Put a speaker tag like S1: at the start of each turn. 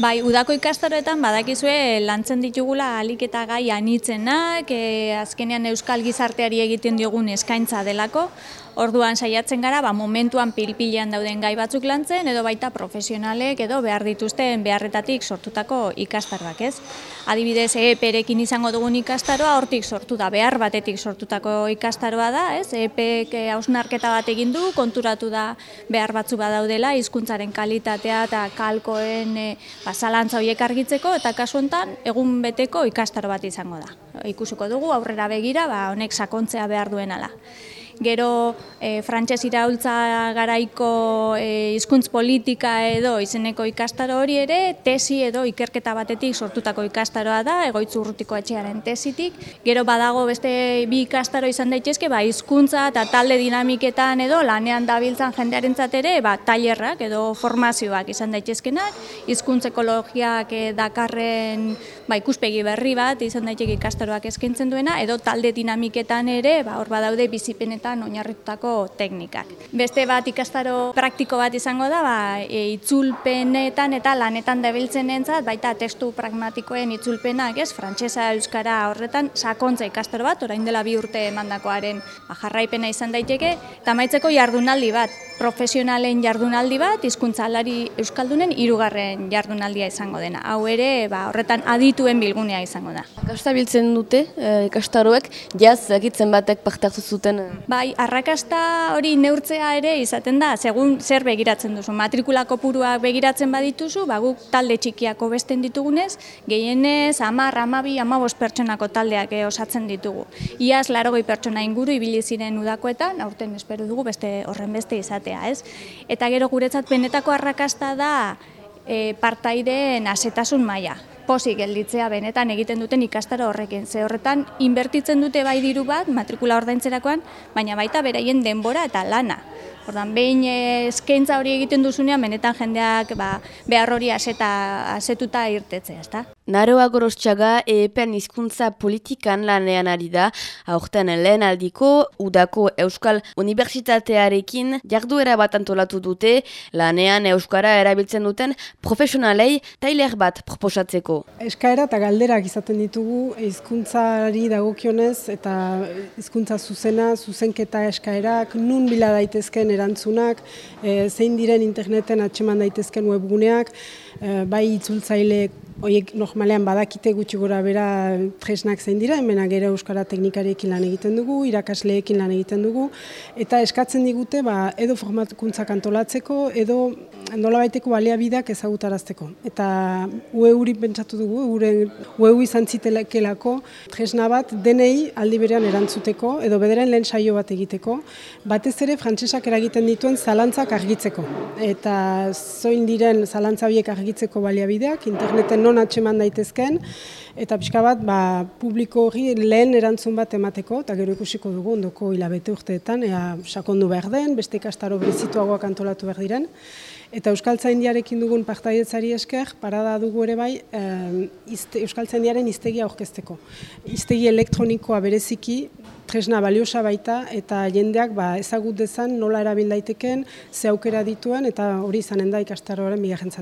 S1: Bai, udako ikastaroetan badakizue lantzen ditugula alik eta gai anitzenak, e, azkenean euskal gizarteari egiten diogun eskaintza delako, orduan saiatzen gara, ba, momentuan pilpilean dauden gai batzuk lantzen, edo baita profesionalek edo behar dituzten beharretatik sortutako ikastaroak, ez? Adibidez, EPErekin izango dugun ikastaroa, hortik sortu da, behar batetik sortutako ikastaroa da, ez? EPEek hausnarketa bat egin du, konturatu da behar batzu badaudela, hizkuntzaren kalitatea eta kalkoen e, ba, zalantza horiek argitzeko eta kasu hontan egun beteko ikastaro bat izango da. Ikusiko dugu aurrera begira, ba, honek sakontzea behar duenala gero e, frantses iraultza garaiko e, hizkuntz politika edo izeneko ikastaro hori ere tesi edo ikerketa batetik sortutako ikastaroa da egoitzu urrutiko etxearen tesitik. Gero badago beste bi ikastaro izan daitezke ba hizkuntza eta talde dinamiketan edo lanean dabiltzan jendearentzat ere ba tailerrak edo formazioak izan daitezkenak hizkuntz ekologiak e, dakarren ba ikuspegi berri bat izan daiteke ikastaroak eskaintzen duena edo talde dinamiketan ere ba hor badaude bizipen honetan oinarritutako teknikak. Beste bat ikastaro praktiko bat izango da, ba, e, itzulpenetan eta lanetan dabiltzen entzat, baita testu pragmatikoen itzulpenak, ez, frantsesa euskara horretan sakontza ikastaro bat, orain dela bi urte emandakoaren ba, jarraipena izan daiteke, eta maitzeko jardunaldi bat, profesionalen jardunaldi bat, hizkuntzalari euskaldunen hirugarren jardunaldia izango dena. Hau ere, ba, horretan adituen bilgunea izango da.
S2: Kasta biltzen dute, e, ikastaroek, jaz, egitzen batek parte hartu zuten? E,
S1: Bai, arrakasta hori neurtzea ere izaten da, segun zer begiratzen duzu. Matrikula kopuruak begiratzen badituzu, ba, guk talde txikiako besten ditugunez, gehienez, amar, amabi, amabos pertsonako taldeak eh, osatzen ditugu. Iaz, larogoi pertsona inguru ibili ziren udakoetan, aurten espero dugu beste horren beste izatea, ez? Eta gero guretzat benetako arrakasta da e, partaideen asetasun maila posik gelditzea benetan egiten duten ikastaro horrekin. Ze horretan inbertitzen dute bai diru bat matrikula ordaintzerakoan, baina baita beraien denbora eta lana. Ordan behin eskaintza hori egiten duzunean benetan jendeak ba, behar hori aseta asetuta irtetzea, ezta?
S2: Naroa gorostxaga EEPen hizkuntza politikan lanean ari da, aurten lehen aldiko, udako Euskal Unibertsitatearekin jarduera bat antolatu dute, lanean Euskara erabiltzen duten profesionalei tailer bat proposatzeko.
S3: Eskaera eta galderak izaten ditugu hizkuntzari dagokionez eta hizkuntza zuzena, zuzenketa eskaerak, nun bila daitezken erantzunak, e, zein diren interneten atxeman daitezken webguneak, e, bai itzultzaile Oiek normalean badakite gutxi gora bera tresnak zein dira, hemen gero euskara teknikarekin lan egiten dugu, irakasleekin lan egiten dugu, eta eskatzen digute ba, edo formatkuntzak antolatzeko, edo nolabaiteko baliabideak ezagutarazteko. Eta ue huri pentsatu dugu, ue, ue izan zitelekelako tresna bat denei aldi berean erantzuteko, edo bederen lehen saio bat egiteko, batez ere frantsesak eragiten dituen zalantzak argitzeko. Eta zoin diren zalantza horiek argitzeko baliabideak, interneten non atxeman daitezken, eta pixka bat ba, publiko hori lehen erantzun bat emateko, eta gero ikusiko dugu ondoko hilabete urteetan, ea sakondu behar den, beste ikastaro bizituagoak antolatu behar diren. Eta Euskaltzaindiarekin dugun partaidetzari esker, parada dugu ere bai, e, Euskaltzaindiaren iztegia aurkezteko. Iztegi elektronikoa bereziki, tresna baliosa baita, eta jendeak ba, ezagut dezan nola erabil daiteken, ze aukera dituen, eta hori izanen da ikastaroaren bigarren